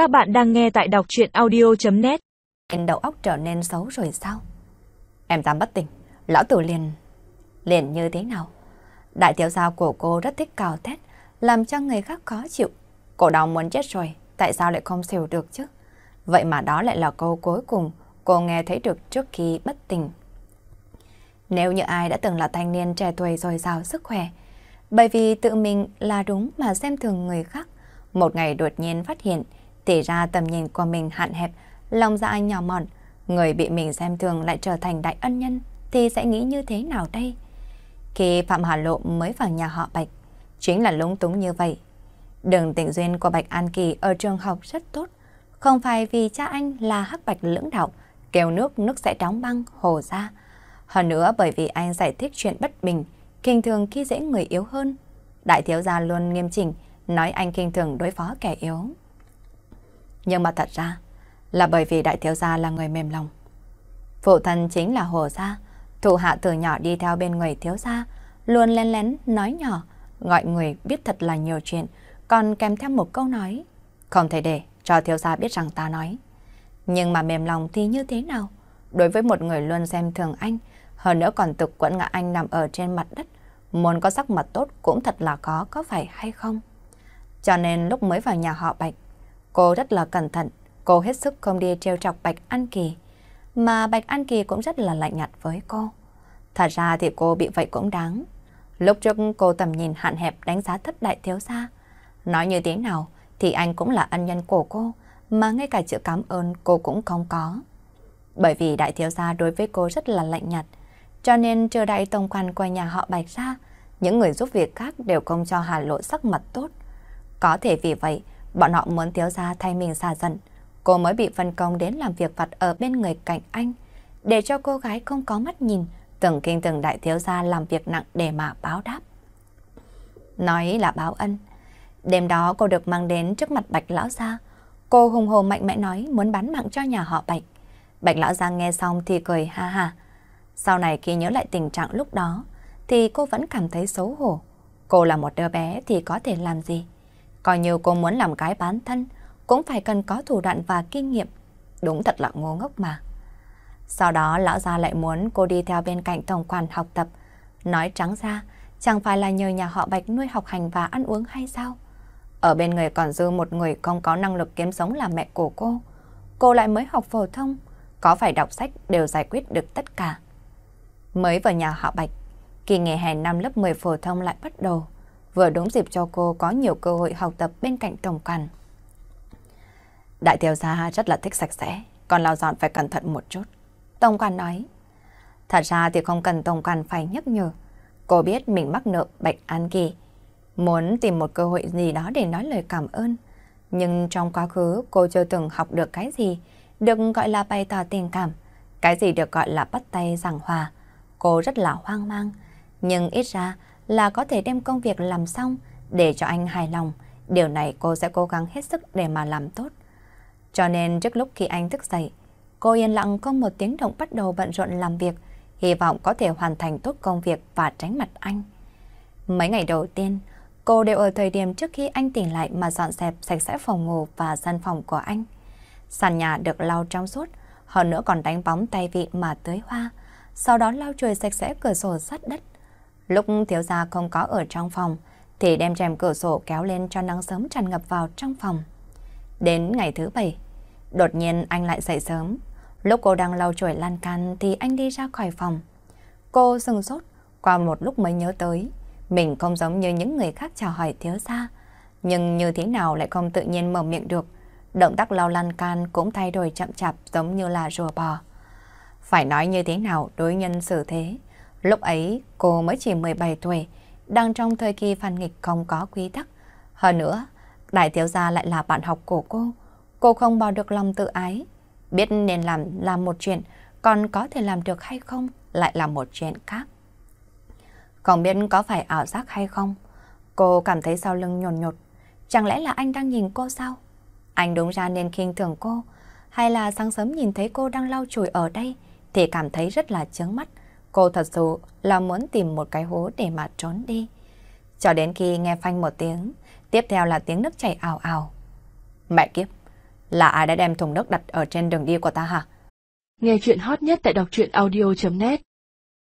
Các bạn đang nghe tại đọc chuyện audio.net Đầu óc trở nên xấu rồi sao? Em dám bất tỉnh, lão tử liền... Liền như thế nào? Đại tiểu gia của cô rất thích cào thét, làm cho người khác khó chịu. cổ đau muốn chết rồi, tại sao lại không xỉu được chứ? Vậy mà đó lại là câu cuối cùng cô nghe thấy được trước khi bất tỉnh. Nếu như ai đã từng là thanh niên trẻ tuổi rồi giàu sức khỏe, bởi vì tự mình là đúng mà xem thường người khác, một ngày đột nhiên phát hiện, thì ra tầm nhìn của mình hạn hẹp, lòng dạ nhỏ mọn, người bị mình xem thường lại trở thành đại ân nhân, thì sẽ nghĩ như thế nào đây? Khi Phạm Hà Lộ mới vào nhà họ Bạch, chính là lúng túng như vậy. Đường tình duyên của Bạch An Kỳ ở trường học rất tốt, không phải vì cha anh là hắc bạch lưỡng đạo, kêu nước nước sẽ đóng băng, hồ ra. Hơn nữa bởi vì anh giải thích chuyện bất bình, kinh thường khi dễ người yếu hơn. Đại thiếu gia luôn nghiêm chỉnh, nói anh kinh thường đối phó kẻ yếu. Nhưng mà thật ra là bởi vì đại thiếu gia là người mềm lòng. Phụ thân chính là hồ gia, thủ hạ từ nhỏ đi theo bên người thiếu gia, luôn lén lén nói nhỏ, gọi người biết thật là nhiều chuyện, còn kèm theo một câu nói. Không thể để cho thiếu gia biết rằng ta nói. Nhưng mà mềm lòng thì như thế nào? Đối với một người luôn xem thường anh, hơn nữa còn tục quẫn ngã anh nằm ở trên mặt đất, muốn có sắc mặt tốt cũng thật là khó, có phải hay không? Cho nên lúc mới vào nhà họ Bạch, cô rất là cẩn thận, cô hết sức không đi trêu chọc Bạch An Kỳ, mà Bạch An Kỳ cũng rất là lạnh nhạt với cô. Thật ra thì cô bị vậy cũng đáng. Lúc trước cô tầm nhìn hạn hẹp đánh giá thấp đại thiếu gia. Nói như thế nào thì anh cũng là ân nhân của cô, mà ngay cả chữ cảm ơn cô cũng không có. Bởi vì đại thiếu gia đối với cô rất là lạnh nhạt, cho nên chờ đại tổng quan qua nhà họ Bạch ra, những người giúp việc khác đều không cho Hà Lộ sắc mặt tốt. Có thể vì vậy, bọn họ muốn thiếu gia thay mình xả giận. Cô mới bị phân công đến làm việc vặt ở bên người cạnh anh, để cho cô gái không có mắt nhìn, từng kinh từng đại thiếu gia làm việc nặng để mà báo đáp. Nói là báo ân. Đêm đó cô được mang đến trước mặt Bạch Lão Gia. Cô hùng hồ mạnh mẽ nói muốn bán mạng cho nhà họ Bạch. Bạch Lão Gia nghe xong thì cười ha ha. Sau này khi nhớ lại tình trạng lúc đó, thì cô vẫn cảm thấy xấu hổ. Cô là một đứa bé thì có thể làm gì? Coi như cô muốn làm cái bán thân, cũng phải cần có thủ đoạn và kinh nghiệm. Đúng thật là ngô ngốc mà. Sau đó lão gia lại muốn cô đi theo bên cạnh tổng quản học tập. Nói trắng ra, chẳng phải là nhờ nhà họ Bạch nuôi học hành và ăn uống hay sao? Ở bên người còn dư một người không có năng lực kiếm sống là mẹ của cô. Cô lại mới học phổ thông, có phải đọc sách đều giải quyết được tất cả. Mới vào nhà họ Bạch, kỳ nghề hè năm lớp 10 phổ thông lại bắt đầu, vừa đúng dịp cho cô có nhiều cơ hội học tập bên cạnh tổng quản. Đại tiểu gia rất là thích sạch sẽ, còn lau dọn phải cẩn thận một chút. Tổng quản nói, thật ra thì không cần tổng quản phải nhắc nhở. Cô biết mình mắc nợ Bạch An Kỳ, muốn tìm một cơ hội gì đó để nói lời cảm ơn. Nhưng trong quá khứ cô chưa từng học được cái gì, được gọi là bày tỏ tình cảm, cái gì được gọi là bắt tay giảng hòa. Cô rất là hoang mang, nhưng ít ra là có thể đem công việc làm xong để cho anh hài lòng. Điều này cô sẽ cố gắng hết sức để mà làm tốt. Cho nên trước lúc khi anh thức dậy, cô yên lặng không một tiếng động bắt đầu bận rộn làm việc, hy vọng có thể hoàn thành tốt công việc và tránh mặt anh. Mấy ngày đầu tiên, cô đều ở thời điểm trước khi anh tỉnh lại mà dọn dẹp sạch sẽ phòng ngủ và sân phòng của anh. Sàn nhà được lau trong suốt, hơn nữa còn đánh bóng tay vị mà tưới hoa, sau đó lau chùi sạch sẽ cửa sổ sắt đất. Lúc thiếu gia không có ở trong phòng, thì đem rèm cửa sổ kéo lên cho nắng sớm tràn ngập vào trong phòng. Đến ngày thứ bảy, đột nhiên anh lại dậy sớm. Lúc cô đang lau chùi lan can thì anh đi ra khỏi phòng. Cô sừng sốt, qua một lúc mới nhớ tới. Mình không giống như những người khác chào hỏi thiếu gia. Nhưng như thế nào lại không tự nhiên mở miệng được. Động tác lau lan can cũng thay đổi chậm chạp giống như là rùa bò. Phải nói như thế nào đối nhân xử thế. Lúc ấy cô mới chỉ 17 tuổi, đang trong thời kỳ phản nghịch không có quy tắc. Hơn nữa, đại thiếu gia lại là bạn học của cô. Cô không bỏ được lòng tự ái. Biết nên làm làm một chuyện, còn có thể làm được hay không lại là một chuyện khác. Không biết có phải ảo giác hay không, cô cảm thấy sau lưng nhồn nhột. Chẳng lẽ là anh đang nhìn cô sao? Anh đúng ra nên khinh thường cô, hay là sáng sớm nhìn thấy cô đang lau chùi ở đây thì cảm thấy rất là chướng mắt. Cô thật sự là muốn tìm một cái hố để mà trốn đi. Cho đến khi nghe phanh một tiếng, tiếp theo là tiếng nước chảy ảo ảo. Mẹ kiếp, Là ai đã đem thùng nước đặt ở trên đường đi của ta hả? Nghe chuyện hot nhất tại đọc truyện audio.net